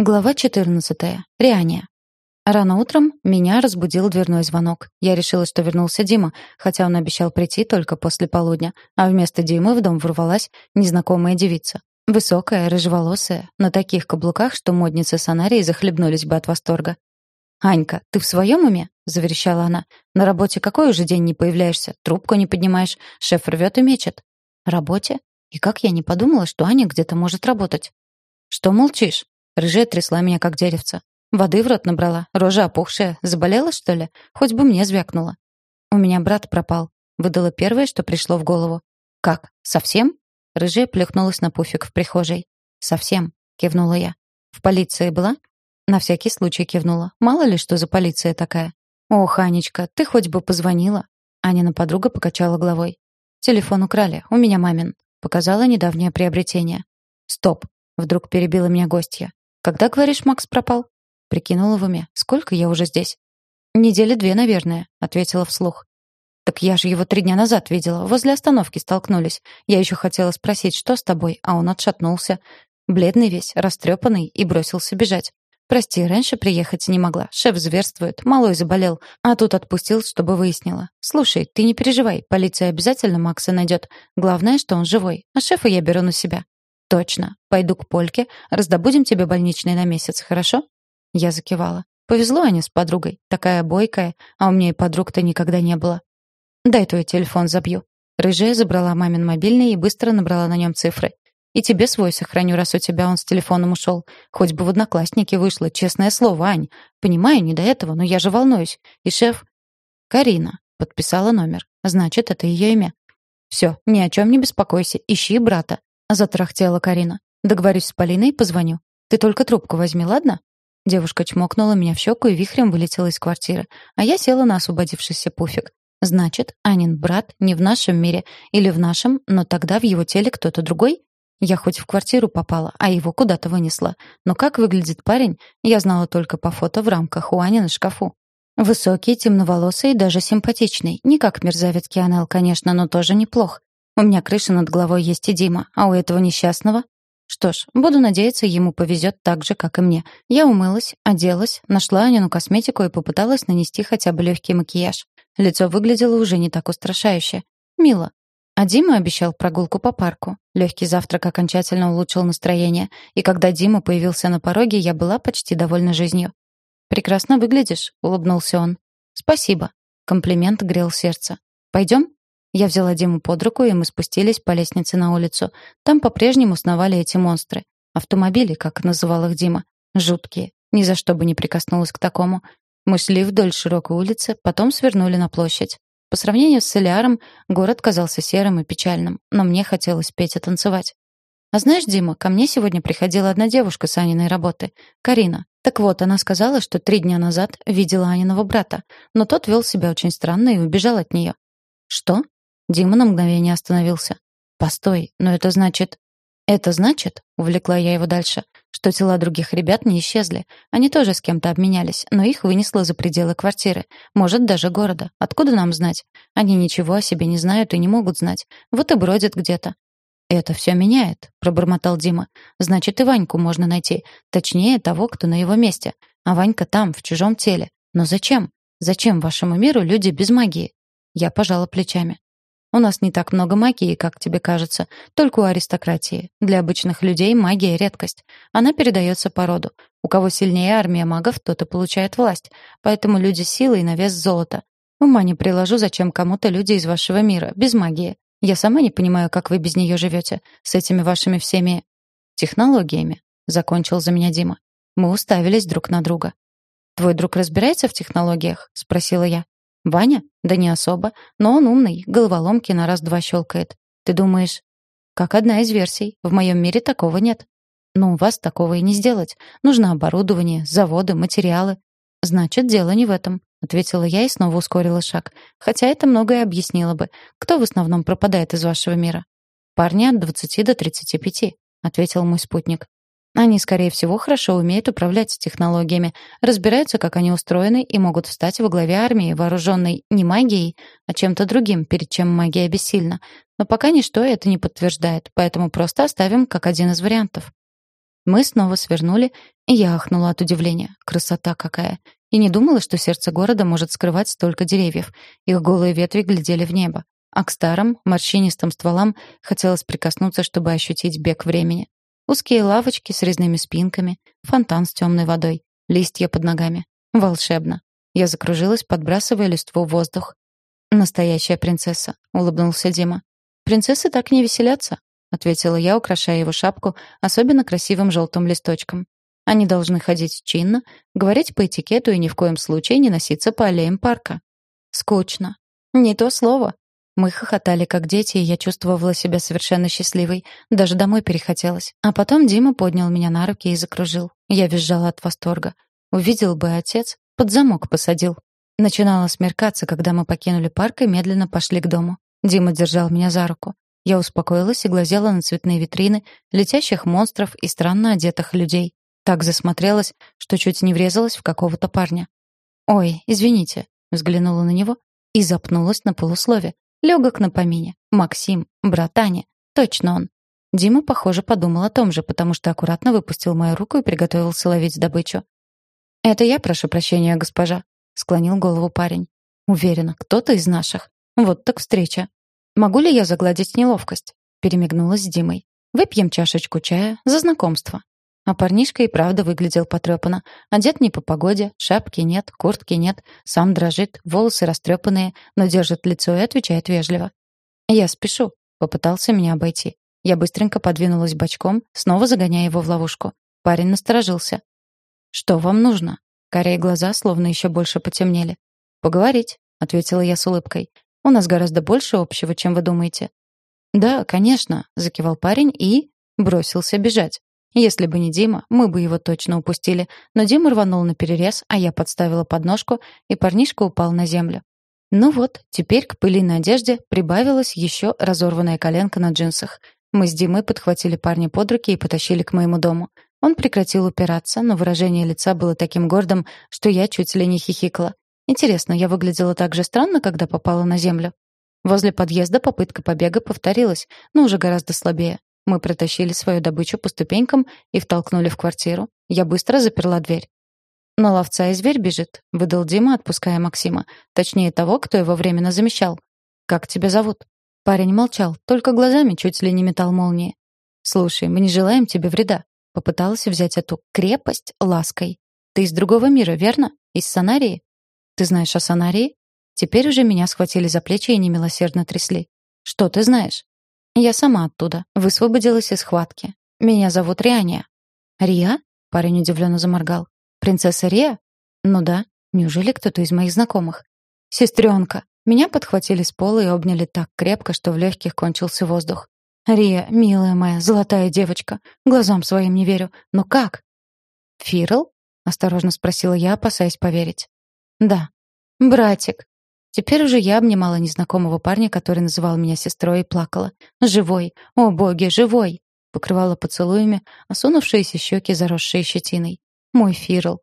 Глава 14. Риания. Рано утром меня разбудил дверной звонок. Я решила, что вернулся Дима, хотя он обещал прийти только после полудня, а вместо Димы в дом ворвалась незнакомая девица. Высокая, рыжеволосая, на таких каблуках, что модницы Санарии захлебнулись бы от восторга. «Анька, ты в своем уме?» — заверещала она. «На работе какой уже день не появляешься? Трубку не поднимаешь. Шеф рвет и мечет». «Работе? И как я не подумала, что Аня где-то может работать?» «Что молчишь?» Рыжая трясла меня, как деревце. Воды в рот набрала, рожа опухшая. Заболела, что ли? Хоть бы мне звякнула. «У меня брат пропал», — выдала первое, что пришло в голову. «Как? Совсем?» Рыжая плюхнулась на пуфик в прихожей. «Совсем», — кивнула я. «В полиции была?» На всякий случай кивнула. Мало ли, что за полиция такая. «Ох, Анечка, ты хоть бы позвонила». Анина подруга покачала головой. «Телефон украли, у меня мамин». Показала недавнее приобретение. «Стоп», — вдруг перебила меня гостья. «Когда, говоришь, Макс пропал?» Прикинула в уме. «Сколько я уже здесь?» «Недели две, наверное», — ответила вслух. «Так я же его три дня назад видела. Возле остановки столкнулись. Я еще хотела спросить, что с тобой, а он отшатнулся. Бледный весь, растрепанный, и бросился бежать. Прости, раньше приехать не могла. Шеф зверствует, малой заболел, а тут отпустил, чтобы выяснила. Слушай, ты не переживай, полиция обязательно Макса найдет. Главное, что он живой, а шефа я беру на себя. «Точно. Пойду к Польке, раздобудем тебе больничный на месяц, хорошо?» Я закивала. Повезло Аня с подругой. Такая бойкая, а у меня и подруг-то никогда не было. «Дай твой телефон забью». Рыжая забрала мамин мобильный и быстро набрала на нем цифры. «И тебе свой сохраню, раз у тебя он с телефоном ушел. Хоть бы в одноклассники вышло, честное слово, Ань. Понимаю, не до этого, но я же волнуюсь. И шеф...» «Карина», — подписала номер. «Значит, это ее имя». «Все, ни о чем не беспокойся, ищи брата. Затрахтела Карина. «Договорюсь с Полиной и позвоню. Ты только трубку возьми, ладно?» Девушка чмокнула меня в щеку и вихрем вылетела из квартиры, а я села на освободившийся пуфик. Значит, Анин брат не в нашем мире или в нашем, но тогда в его теле кто-то другой? Я хоть в квартиру попала, а его куда-то вынесла. Но как выглядит парень, я знала только по фото в рамках у Ани на шкафу. Высокий, темноволосый и даже симпатичный. Не как мерзавец Кианел, конечно, но тоже неплох. У меня крыша над головой есть и Дима, а у этого несчастного... Что ж, буду надеяться, ему повезет так же, как и мне. Я умылась, оделась, нашла Анину косметику и попыталась нанести хотя бы легкий макияж. Лицо выглядело уже не так устрашающе. Мило. А Дима обещал прогулку по парку. Легкий завтрак окончательно улучшил настроение, и когда Дима появился на пороге, я была почти довольна жизнью. «Прекрасно выглядишь», — улыбнулся он. «Спасибо». Комплимент грел сердце. «Пойдем?» Я взяла Диму под руку, и мы спустились по лестнице на улицу. Там по-прежнему сновали эти монстры. Автомобили, как называл их Дима. Жуткие. Ни за что бы не прикоснулась к такому. Мы шли вдоль широкой улицы, потом свернули на площадь. По сравнению с Солиаром, город казался серым и печальным, но мне хотелось петь и танцевать. А знаешь, Дима, ко мне сегодня приходила одна девушка с Аниной работы, Карина. Так вот, она сказала, что три дня назад видела Аниного брата, но тот вел себя очень странно и убежал от нее. Что? Дима на мгновение остановился. «Постой, но это значит...» «Это значит», — увлекла я его дальше, «что тела других ребят не исчезли. Они тоже с кем-то обменялись, но их вынесло за пределы квартиры. Может, даже города. Откуда нам знать? Они ничего о себе не знают и не могут знать. Вот и бродят где-то». «Это все меняет», — пробормотал Дима. «Значит, и Ваньку можно найти. Точнее, того, кто на его месте. А Ванька там, в чужом теле. Но зачем? Зачем вашему миру люди без магии?» Я пожала плечами. У нас не так много магии, как тебе кажется, только у аристократии. Для обычных людей магия — редкость. Она передается по роду. У кого сильнее армия магов, тот и получает власть. Поэтому люди силы и на вес золота. Ума не приложу, зачем кому-то люди из вашего мира, без магии. Я сама не понимаю, как вы без нее живете, с этими вашими всеми... технологиями, — закончил за меня Дима. Мы уставились друг на друга. «Твой друг разбирается в технологиях?» — спросила я. Ваня? Да не особо. Но он умный, головоломки на раз-два щелкает. Ты думаешь? Как одна из версий. В моем мире такого нет. Но у вас такого и не сделать. Нужно оборудование, заводы, материалы. Значит, дело не в этом, ответила я и снова ускорила шаг. Хотя это многое объяснило бы. Кто в основном пропадает из вашего мира? Парни от 20 до 35, ответил мой спутник. Они, скорее всего, хорошо умеют управлять технологиями, разбираются, как они устроены, и могут встать во главе армии, вооруженной не магией, а чем-то другим, перед чем магия бессильна. Но пока ничто это не подтверждает, поэтому просто оставим как один из вариантов. Мы снова свернули, и я ахнула от удивления. Красота какая! И не думала, что сердце города может скрывать столько деревьев. Их голые ветви глядели в небо. А к старым, морщинистым стволам хотелось прикоснуться, чтобы ощутить бег времени. Узкие лавочки с резными спинками, фонтан с темной водой, листья под ногами. Волшебно. Я закружилась, подбрасывая листву в воздух. «Настоящая принцесса», — улыбнулся Дима. «Принцессы так не веселятся», — ответила я, украшая его шапку особенно красивым желтым листочком. «Они должны ходить чинно, говорить по этикету и ни в коем случае не носиться по аллеям парка». «Скучно». «Не то слово». Мы хохотали, как дети, и я чувствовала себя совершенно счастливой. Даже домой перехотелось. А потом Дима поднял меня на руки и закружил. Я визжала от восторга. Увидел бы отец, под замок посадил. Начинало смеркаться, когда мы покинули парк и медленно пошли к дому. Дима держал меня за руку. Я успокоилась и глазела на цветные витрины, летящих монстров и странно одетых людей. Так засмотрелась, что чуть не врезалась в какого-то парня. «Ой, извините», — взглянула на него и запнулась на полуслове. Легок на помине. Максим, брат Ани. Точно он. Дима, похоже, подумал о том же, потому что аккуратно выпустил мою руку и приготовился ловить добычу. «Это я прошу прощения, госпожа», — склонил голову парень. «Уверена, кто-то из наших. Вот так встреча. Могу ли я загладить неловкость?» Перемигнулась с Димой. «Выпьем чашечку чая за знакомство». А парнишка и правда выглядел потрепанно. Одет не по погоде, шапки нет, куртки нет, сам дрожит, волосы растрепанные, но держит лицо и отвечает вежливо. «Я спешу», — попытался меня обойти. Я быстренько подвинулась бочком, снова загоняя его в ловушку. Парень насторожился. «Что вам нужно?» Карие глаза словно еще больше потемнели. «Поговорить», — ответила я с улыбкой. «У нас гораздо больше общего, чем вы думаете». «Да, конечно», — закивал парень и... бросился бежать. Если бы не Дима, мы бы его точно упустили. Но Дима рванул на перерез, а я подставила подножку, и парнишка упал на землю. Ну вот, теперь к пыльной одежде прибавилась еще разорванная коленка на джинсах. Мы с Димой подхватили парня под руки и потащили к моему дому. Он прекратил упираться, но выражение лица было таким гордым, что я чуть ли не хихикала. Интересно, я выглядела так же странно, когда попала на землю? Возле подъезда попытка побега повторилась, но уже гораздо слабее. Мы протащили свою добычу по ступенькам и втолкнули в квартиру. Я быстро заперла дверь. «На ловца и зверь бежит», — выдал Дима, отпуская Максима. Точнее, того, кто его временно замещал. «Как тебя зовут?» Парень молчал, только глазами чуть ли не метал молнии. «Слушай, мы не желаем тебе вреда». Попыталась взять эту крепость лаской. «Ты из другого мира, верно? Из Санарии?» «Ты знаешь о Санарии?» Теперь уже меня схватили за плечи и немилосердно трясли. «Что ты знаешь?» Я сама оттуда. Высвободилась из схватки. Меня зовут Риания. Риа? Парень удивленно заморгал. Принцесса Риа? Ну да. Неужели кто-то из моих знакомых? Сестренка. Меня подхватили с пола и обняли так крепко, что в легких кончился воздух. Рия, милая моя, золотая девочка. Глазам своим не верю. Но как? Фирл? Осторожно спросила я, опасаясь поверить. Да. Братик. Теперь уже я обнимала незнакомого парня, который называл меня сестрой, и плакала. «Живой! О, боги, живой!» Покрывала поцелуями, осунувшиеся щеки, заросшие щетиной. «Мой Фирл!»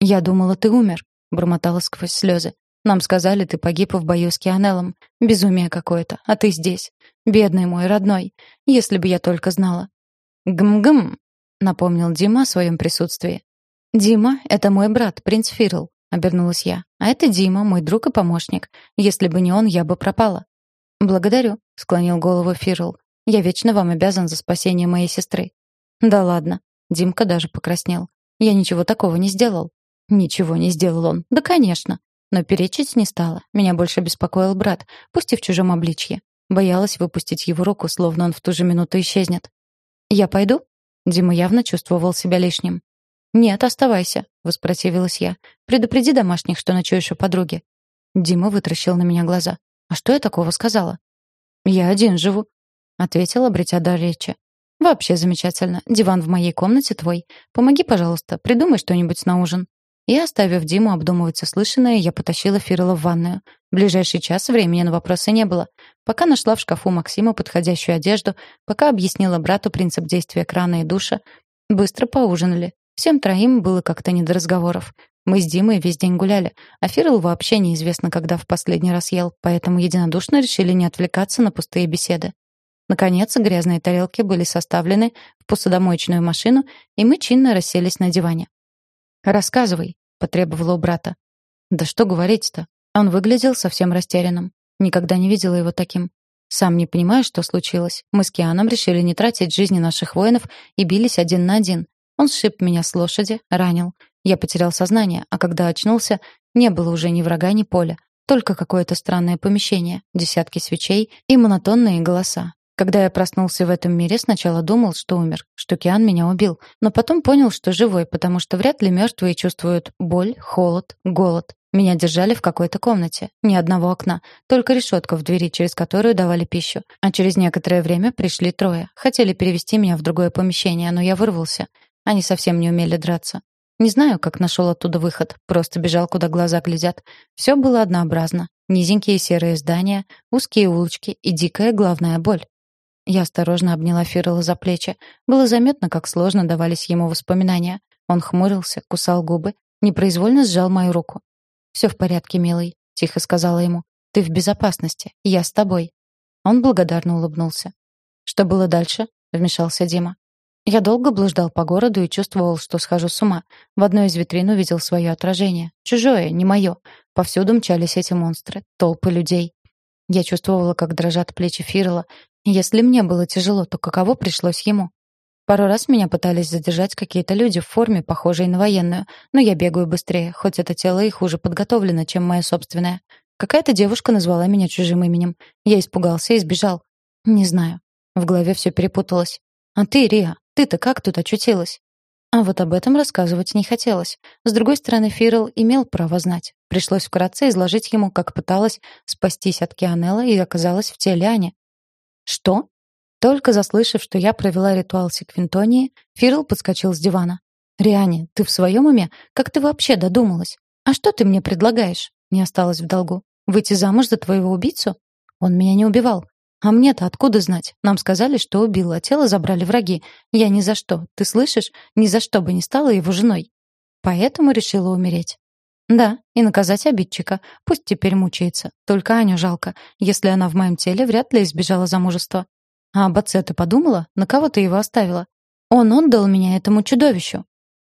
«Я думала, ты умер», — бормотала сквозь слезы. «Нам сказали, ты погиб в бою с Кианеллом. Безумие какое-то, а ты здесь. Бедный мой, родной. Если бы я только знала». «Гм-гм», — напомнил Дима о своем присутствии. «Дима — это мой брат, принц Фирл. — обернулась я. «А это Дима, мой друг и помощник. Если бы не он, я бы пропала». «Благодарю», — склонил голову Фирл. «Я вечно вам обязан за спасение моей сестры». «Да ладно». Димка даже покраснел. «Я ничего такого не сделал». «Ничего не сделал он. Да, конечно». Но перечить не стала. Меня больше беспокоил брат, пусть и в чужом обличье. Боялась выпустить его руку, словно он в ту же минуту исчезнет. «Я пойду?» Дима явно чувствовал себя лишним. «Нет, оставайся», — воспротивилась я. «Предупреди домашних, что ночуешь у подруги». Дима вытращил на меня глаза. «А что я такого сказала?» «Я один живу», — ответила, обретя дар речи. «Вообще замечательно. Диван в моей комнате твой. Помоги, пожалуйста, придумай что-нибудь на ужин». И, оставив Диму обдумывать услышанное, я потащила Фирла в ванную. В ближайший час времени на вопросы не было. Пока нашла в шкафу Максима подходящую одежду, пока объяснила брату принцип действия крана и душа, быстро поужинали. Всем троим было как-то не до разговоров. Мы с Димой весь день гуляли, а Фирл вообще неизвестно, когда в последний раз ел, поэтому единодушно решили не отвлекаться на пустые беседы. Наконец, грязные тарелки были составлены в посудомоечную машину, и мы чинно расселись на диване. «Рассказывай», — потребовала у брата. «Да что говорить-то?» Он выглядел совсем растерянным. Никогда не видела его таким. Сам не понимаю, что случилось. Мы с Кианом решили не тратить жизни наших воинов и бились один на один. Он сшиб меня с лошади, ранил. Я потерял сознание, а когда очнулся, не было уже ни врага, ни поля. Только какое-то странное помещение, десятки свечей и монотонные голоса. Когда я проснулся в этом мире, сначала думал, что умер, что Киан меня убил, но потом понял, что живой, потому что вряд ли мертвые чувствуют боль, холод, голод. Меня держали в какой-то комнате, ни одного окна, только решетка в двери, через которую давали пищу. А через некоторое время пришли трое. Хотели перевести меня в другое помещение, но я вырвался. Они совсем не умели драться. Не знаю, как нашел оттуда выход, просто бежал, куда глаза глядят. Все было однообразно. Низенькие серые здания, узкие улочки и дикая главная боль. Я осторожно обняла Фирла за плечи. Было заметно, как сложно давались ему воспоминания. Он хмурился, кусал губы, непроизвольно сжал мою руку. «Все в порядке, милый», — тихо сказала ему. «Ты в безопасности. Я с тобой». Он благодарно улыбнулся. «Что было дальше?» — вмешался Дима. Я долго блуждал по городу и чувствовал, что схожу с ума. В одной из витрин увидел свое отражение. Чужое, не мое. Повсюду мчались эти монстры, толпы людей. Я чувствовала, как дрожат плечи Фирла, если мне было тяжело, то каково пришлось ему? Пару раз меня пытались задержать какие-то люди в форме, похожей на военную, но я бегаю быстрее, хоть это тело и хуже подготовлено, чем мое собственное. Какая-то девушка назвала меня чужим именем. Я испугался и сбежал. Не знаю. В голове все перепуталось. А ты, Риа, ты-то как тут очутилась? А вот об этом рассказывать не хотелось. С другой стороны, Фирл имел право знать. Пришлось вкратце изложить ему, как пыталась спастись от Кианелла и оказалась в теле Ани. «Что?» Только заслышав, что я провела ритуал секвинтонии, Фирл подскочил с дивана. «Риане, ты в своем уме? Как ты вообще додумалась? А что ты мне предлагаешь?» Не осталось в долгу. «Выйти замуж за твоего убийцу?» «Он меня не убивал. А мне-то откуда знать? Нам сказали, что убил, а тело забрали враги. Я ни за что, ты слышишь? Ни за что бы не стала его женой. Поэтому решила умереть. Да, и наказать обидчика. Пусть теперь мучается. Только Аню жалко. Если она в моем теле, вряд ли избежала замужества. А об отце ты подумала? На кого ты его оставила? Он отдал меня этому чудовищу.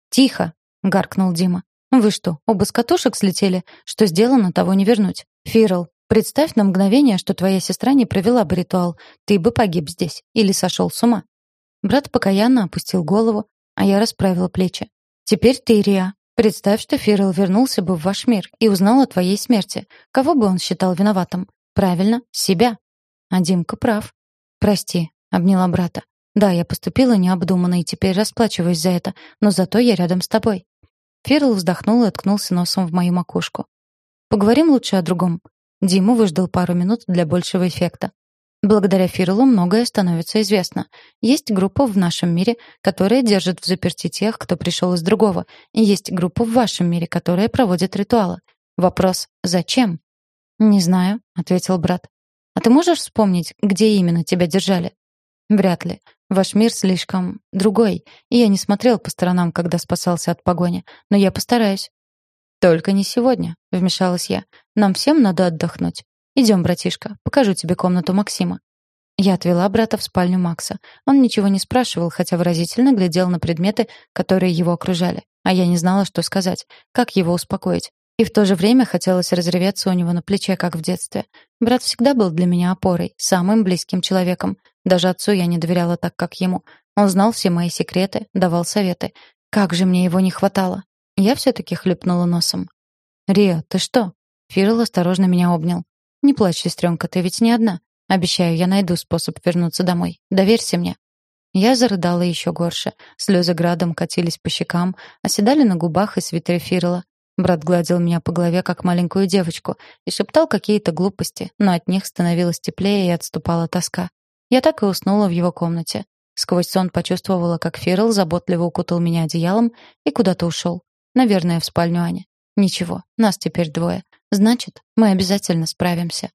Тихо, гаркнул Дима. Вы что, оба с катушек слетели? Что сделано, того не вернуть. Фирл, представь на мгновение, что твоя сестра не провела бы ритуал. Ты бы погиб здесь или сошел с ума. Брат покаянно опустил голову, а я расправила плечи. Теперь ты, Риа, Представь, что Фирл вернулся бы в ваш мир и узнал о твоей смерти. Кого бы он считал виноватым? Правильно, себя. А Димка прав. Прости, обняла брата. Да, я поступила необдуманно и теперь расплачиваюсь за это, но зато я рядом с тобой. Фирл вздохнул и откнулся носом в мою макушку. Поговорим лучше о другом. Дима выждал пару минут для большего эффекта. Благодаря Фирлу многое становится известно. Есть группа в нашем мире, которая держит в заперти тех, кто пришел из другого. И есть группа в вашем мире, которая проводит ритуалы. Вопрос «Зачем?» «Не знаю», — ответил брат. «А ты можешь вспомнить, где именно тебя держали?» «Вряд ли. Ваш мир слишком другой, и я не смотрел по сторонам, когда спасался от погони. Но я постараюсь». «Только не сегодня», — вмешалась я. «Нам всем надо отдохнуть. Идем, братишка, покажу тебе комнату Максима». Я отвела брата в спальню Макса. Он ничего не спрашивал, хотя выразительно глядел на предметы, которые его окружали. А я не знала, что сказать, как его успокоить. И в то же время хотелось разреветься у него на плече, как в детстве. Брат всегда был для меня опорой, самым близким человеком. Даже отцу я не доверяла так, как ему. Он знал все мои секреты, давал советы. Как же мне его не хватало. Я все-таки хлюпнула носом. «Рио, ты что?» Фирл осторожно меня обнял. «Не плачь, сестренка, ты ведь не одна. Обещаю, я найду способ вернуться домой. Доверься мне». Я зарыдала еще горше. Слезы градом катились по щекам, оседали на губах и свитере Фирла. Брат гладил меня по голове, как маленькую девочку, и шептал какие-то глупости, но от них становилось теплее и отступала тоска. Я так и уснула в его комнате. Сквозь сон почувствовала, как Фирл заботливо укутал меня одеялом и куда-то ушел. Наверное, в спальню Ани. Ничего, нас теперь двое. Значит, мы обязательно справимся.